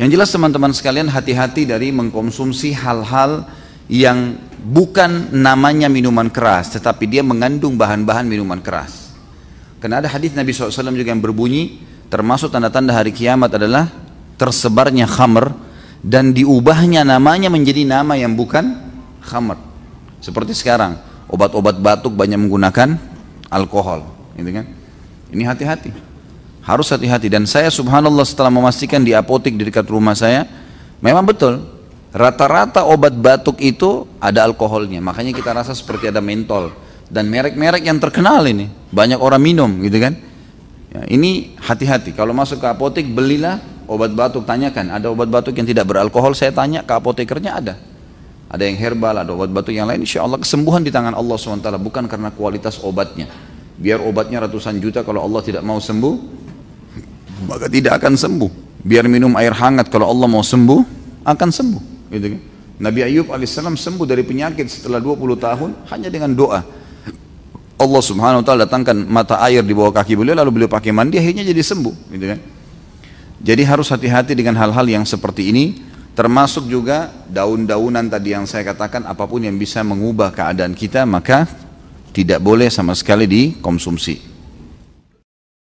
Yang jelas teman-teman sekalian hati-hati dari mengkonsumsi hal-hal yang bukan namanya minuman keras, tetapi dia mengandung bahan-bahan minuman keras. Karena ada hadis Nabi SAW juga yang berbunyi, termasuk tanda-tanda hari kiamat adalah tersebarnya khamr dan diubahnya namanya menjadi nama yang bukan khamr. Seperti sekarang, obat-obat batuk banyak menggunakan alkohol, gitu kan? Ini hati-hati. Harus hati-hati dan saya subhanallah setelah memastikan di apotek di dekat rumah saya, memang betul rata-rata obat batuk itu ada alkoholnya. Makanya kita rasa seperti ada mentol dan merek-merek yang terkenal ini banyak orang minum, gitu kan? Ya, ini hati-hati. Kalau masuk ke apotek belilah obat batuk tanyakan. Ada obat batuk yang tidak beralkohol saya tanya ke apotekernya ada ada yang herbal, ada obat batuk yang lain, insya Allah kesembuhan di tangan Allah SWT, bukan karena kualitas obatnya. Biar obatnya ratusan juta, kalau Allah tidak mau sembuh, maka tidak akan sembuh. Biar minum air hangat, kalau Allah mau sembuh, akan sembuh. Gitu kan? Nabi Ayub AS sembuh dari penyakit setelah 20 tahun, hanya dengan doa. Allah subhanahu wa ta'ala datangkan mata air di bawah kaki beliau, lalu beliau pakai mandi, akhirnya jadi sembuh. Gitu kan? Jadi harus hati-hati dengan hal-hal yang seperti ini, termasuk juga daun-daunan tadi yang saya katakan apa pun yang bisa mengubah keadaan kita maka tidak boleh sama sekali dikonsumsi